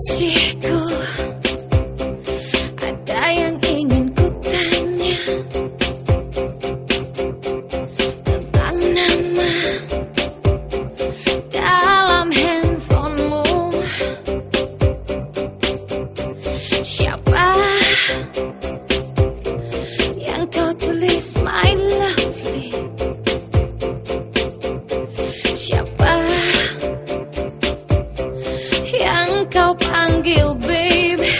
kasihku Ada yang ingin ku tanya? Tentang nama Dalam handphonemu. Siapa? Gil, babe.